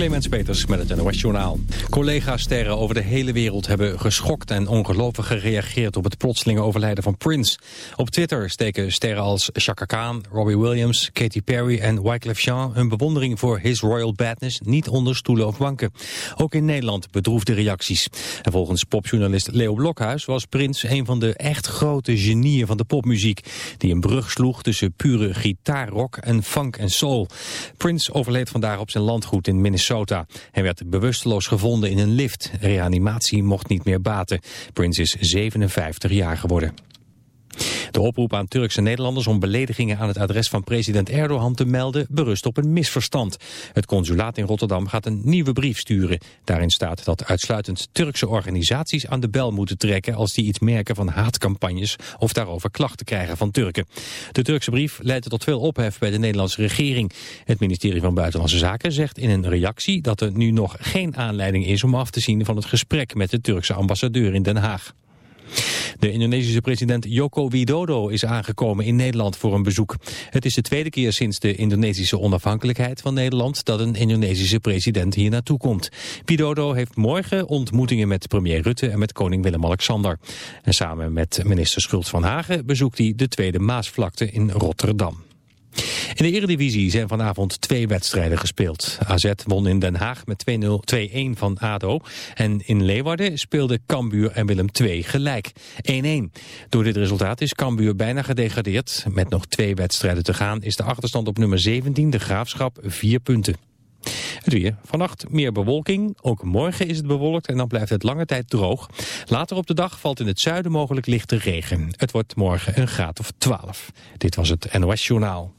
Clemens Peters met het NOS Journaal. Collega-sterren over de hele wereld hebben geschokt en ongelovig gereageerd op het plotselinge overlijden van Prince. Op Twitter steken sterren als Chaka Khan, Robbie Williams, Katy Perry en Wyclef Jean hun bewondering voor His Royal Badness niet onder stoelen of banken. Ook in Nederland bedroefde reacties. En volgens popjournalist Leo Blokhuis was Prince een van de echt grote genieën van de popmuziek, die een brug sloeg tussen pure gitaarrock en funk en soul. Prince overleed vandaag op zijn landgoed in Minnesota. Hij werd bewusteloos gevonden in een lift. Reanimatie mocht niet meer baten. Prince is 57 jaar geworden. De oproep aan Turkse Nederlanders om beledigingen aan het adres van president Erdogan te melden berust op een misverstand. Het consulaat in Rotterdam gaat een nieuwe brief sturen. Daarin staat dat uitsluitend Turkse organisaties aan de bel moeten trekken als die iets merken van haatcampagnes of daarover klachten krijgen van Turken. De Turkse brief leidde tot veel ophef bij de Nederlandse regering. Het ministerie van Buitenlandse Zaken zegt in een reactie dat er nu nog geen aanleiding is om af te zien van het gesprek met de Turkse ambassadeur in Den Haag. De Indonesische president Joko Widodo is aangekomen in Nederland voor een bezoek. Het is de tweede keer sinds de Indonesische onafhankelijkheid van Nederland dat een Indonesische president hier naartoe komt. Widodo heeft morgen ontmoetingen met premier Rutte en met koning Willem-Alexander. En samen met minister Schultz van Hagen bezoekt hij de Tweede Maasvlakte in Rotterdam. In de Eredivisie zijn vanavond twee wedstrijden gespeeld. AZ won in Den Haag met 2-1 van ADO. En in Leeuwarden speelden Cambuur en Willem II gelijk. 1-1. Door dit resultaat is Cambuur bijna gedegradeerd. Met nog twee wedstrijden te gaan is de achterstand op nummer 17, de Graafschap, 4 punten. Het weer. Vannacht meer bewolking. Ook morgen is het bewolkt en dan blijft het lange tijd droog. Later op de dag valt in het zuiden mogelijk lichte regen. Het wordt morgen een graad of 12. Dit was het NOS Journaal.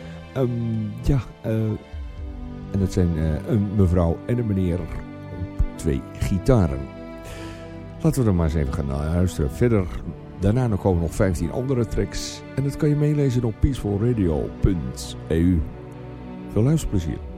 Um, ja, uh, en dat zijn uh, een mevrouw en een meneer op twee gitaren. Laten we er maar eens even gaan luisteren. Verder, daarna komen nog 15 andere tracks. En dat kan je meelezen op peacefulradio.eu. Veel luisterplezier.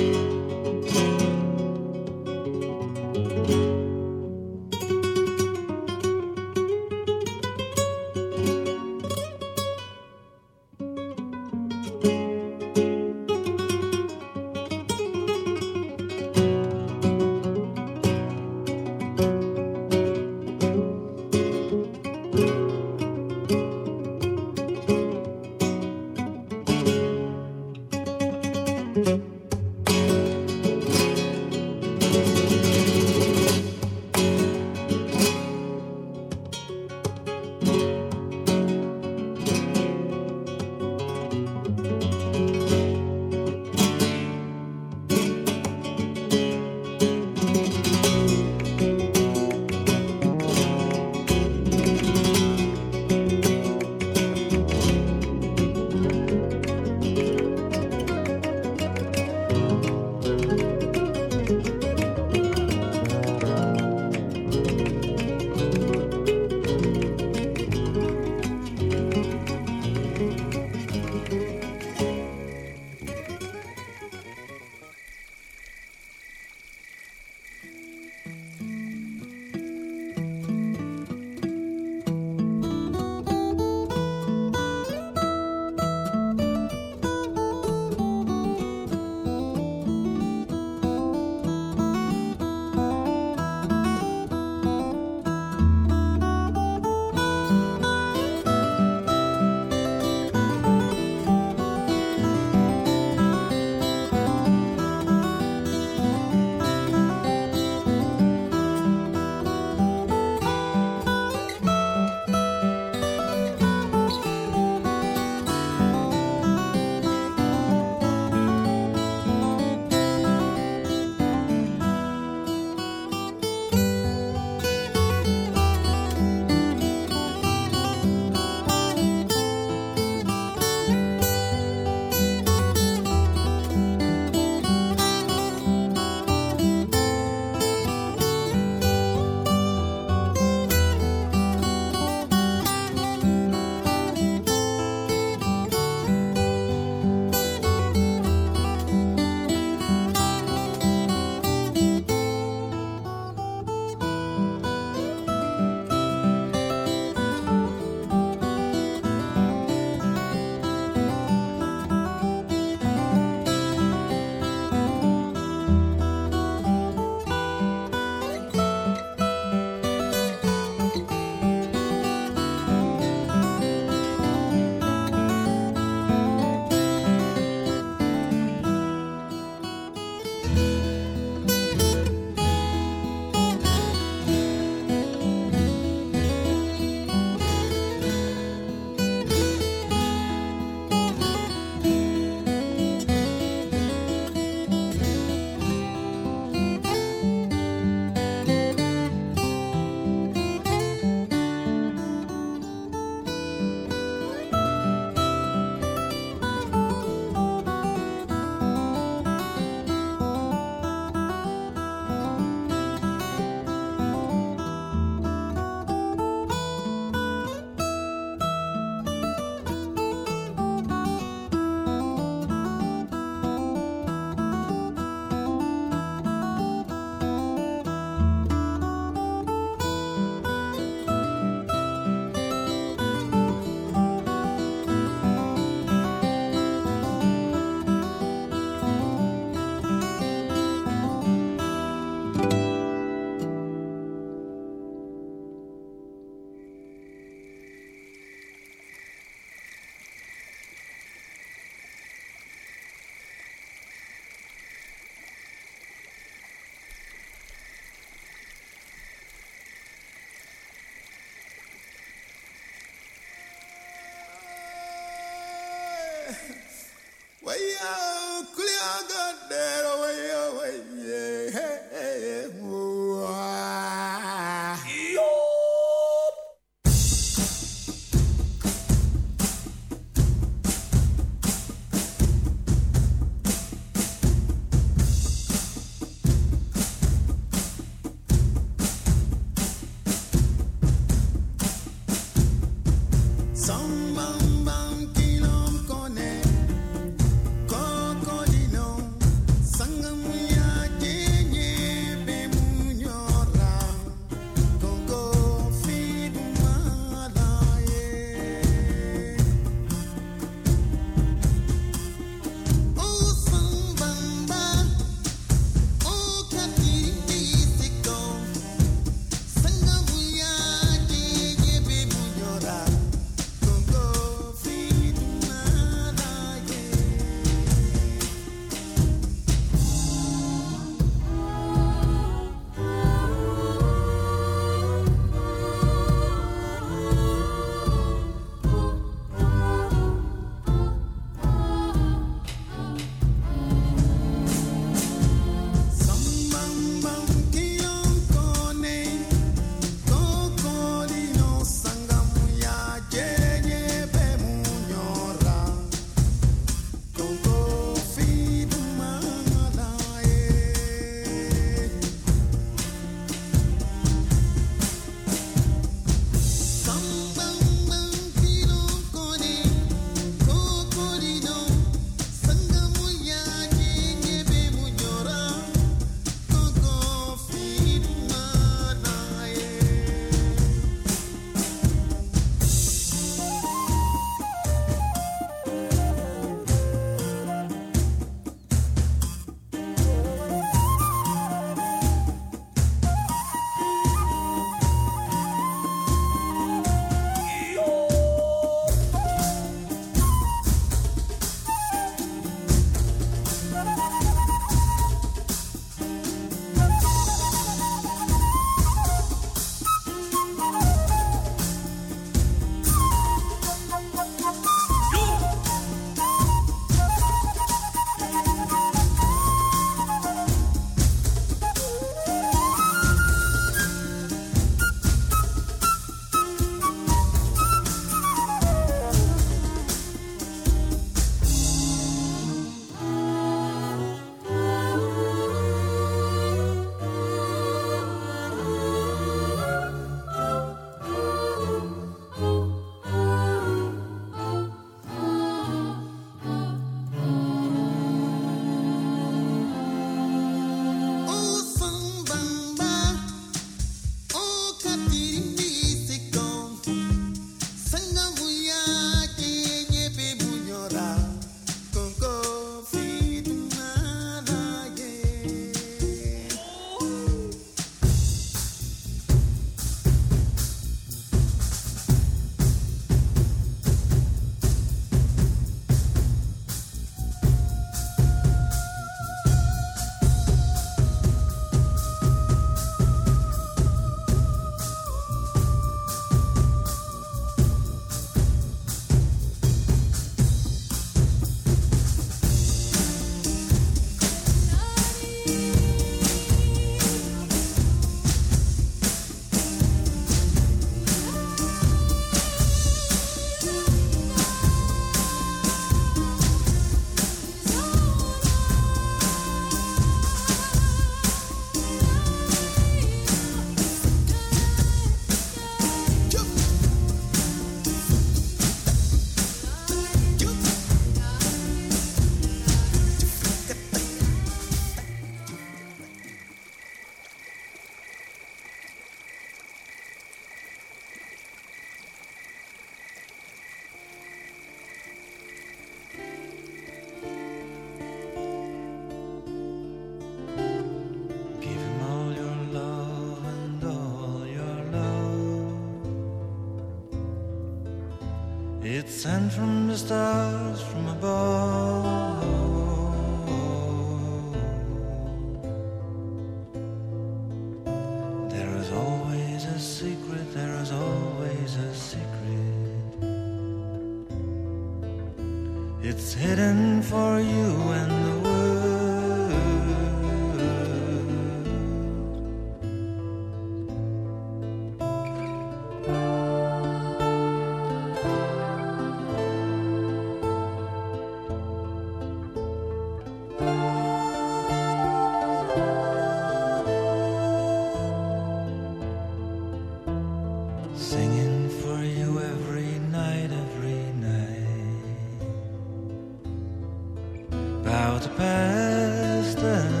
to pass.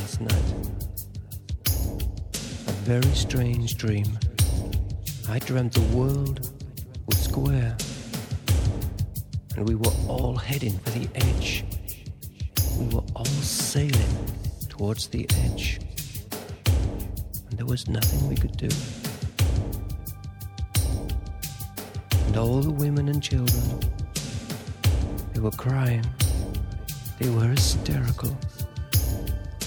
Last night. A very strange dream. I dreamt the world was square, and we were all heading for the edge. We were all sailing towards the edge, and there was nothing we could do. And all the women and children, they were crying, they were hysterical,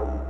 out.